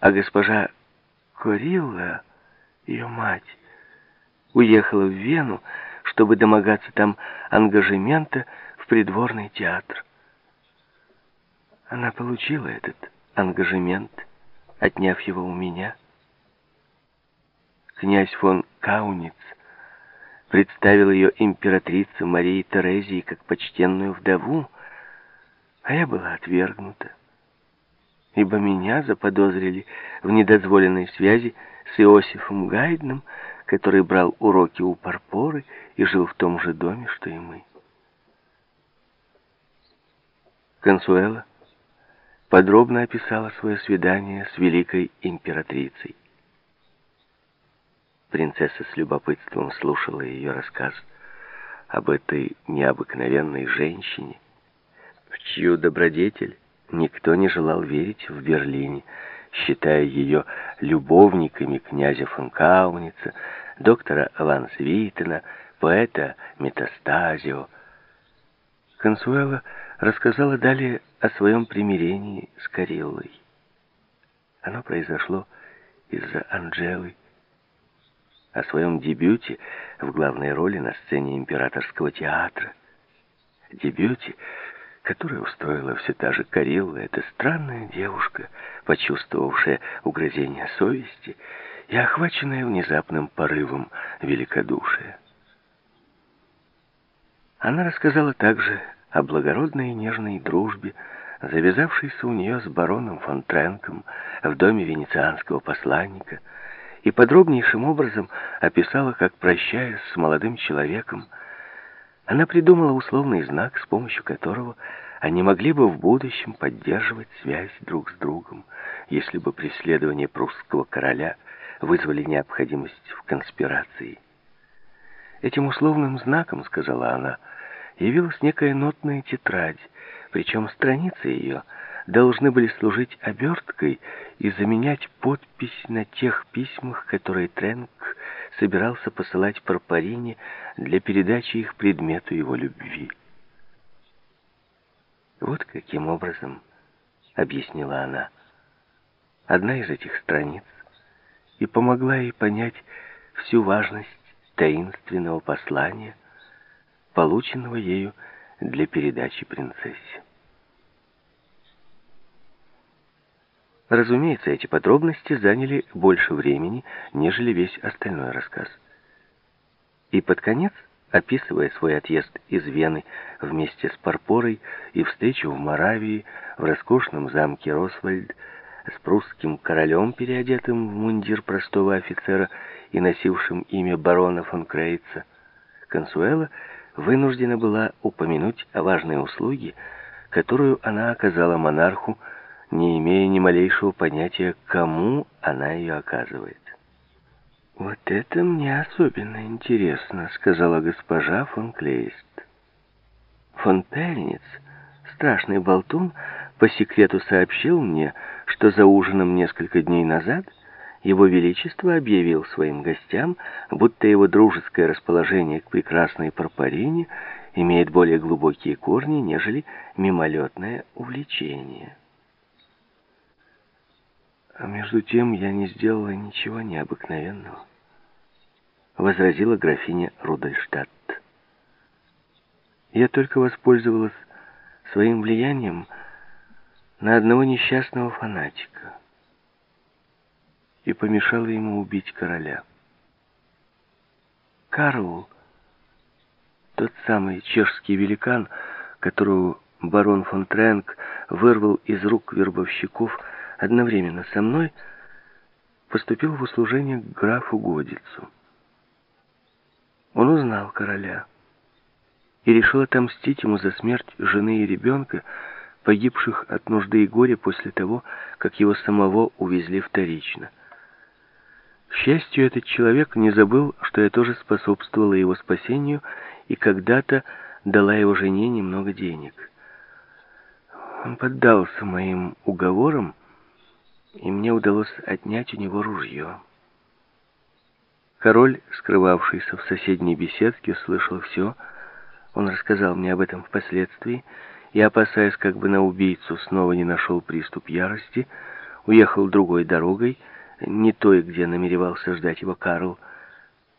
А госпожа Корилла, ее мать, уехала в Вену, чтобы домогаться там ангажемента в придворный театр. Она получила этот ангажемент, отняв его у меня. Князь фон Кауниц представил ее императрице Марии Терезии как почтенную вдову, а я была отвергнута, ибо меня заподозрили в недозволенной связи с Иосифом Гайдном, который брал уроки у Парпоры и жил в том же доме, что и мы. Консуэла подробно описала свое свидание с великой императрицей. Принцесса с любопытством слушала ее рассказ об этой необыкновенной женщине, в чью добродетель никто не желал верить в Берлине, считая ее любовниками князя фон Кауница, доктора Ван Свитена, поэта Метастазио. Консуэла рассказала далее о своем примирении с Кариллой. Оно произошло из-за Анджелы, о своем дебюте в главной роли на сцене императорского театра. Дебюте, которое устроила все та же Карилла, эта странная девушка, почувствовавшая угрызение совести и охваченная внезапным порывом великодушия. Она рассказала также о благородной и нежной дружбе, завязавшейся у нее с бароном фон Тренком в доме венецианского посланника, и подробнейшим образом описала, как, прощаясь с молодым человеком, она придумала условный знак, с помощью которого они могли бы в будущем поддерживать связь друг с другом, если бы преследование прусского короля вызвали необходимость в конспирации. Этим условным знаком, сказала она, явилась некая нотная тетрадь, причем страницы ее должны были служить оберткой и заменять подпись на тех письмах, которые Тренк собирался посылать Парпарине для передачи их предмету его любви. Вот каким образом, объяснила она, одна из этих страниц и помогла ей понять всю важность таинственного послания, полученного ею для передачи принцессе. Разумеется, эти подробности заняли больше времени, нежели весь остальной рассказ. И под конец, описывая свой отъезд из Вены вместе с Парпорой и встречу в Моравии, в роскошном замке Росвальд, с прусским королем, переодетым в мундир простого офицера и носившим имя барона фон Крейца, Консуэла вынуждена была упомянуть о важной услуге, которую она оказала монарху, не имея ни малейшего понятия, кому она ее оказывает. «Вот это мне особенно интересно», — сказала госпожа фон Клейст. Фон Пельниц, страшный болтун, по секрету сообщил мне, что за ужином несколько дней назад его Величество объявил своим гостям, будто его дружеское расположение к прекрасной Парпарине имеет более глубокие корни, нежели мимолетное увлечение. А между тем я не сделала ничего необыкновенного, возразила графиня Рудольштадт. Я только воспользовалась своим влиянием на одного несчастного фанатика и помешала ему убить короля. Карл, тот самый чешский великан, которого барон фон Тренк вырвал из рук вербовщиков, одновременно со мной поступил в услужение к графу Годицу. Он узнал короля и решил отомстить ему за смерть жены и ребенка, погибших от нужды и горя после того, как его самого увезли вторично. К счастью, этот человек не забыл, что я тоже способствовала его спасению и когда-то дала его жене немного денег. Он поддался моим уговорам, и мне удалось отнять у него ружье. Король, скрывавшийся в соседней беседке, слышал все. Он рассказал мне об этом впоследствии, и, опасаясь, как бы на убийцу снова не нашел приступ ярости, уехал другой дорогой, не той, где намеревался ждать его Карл,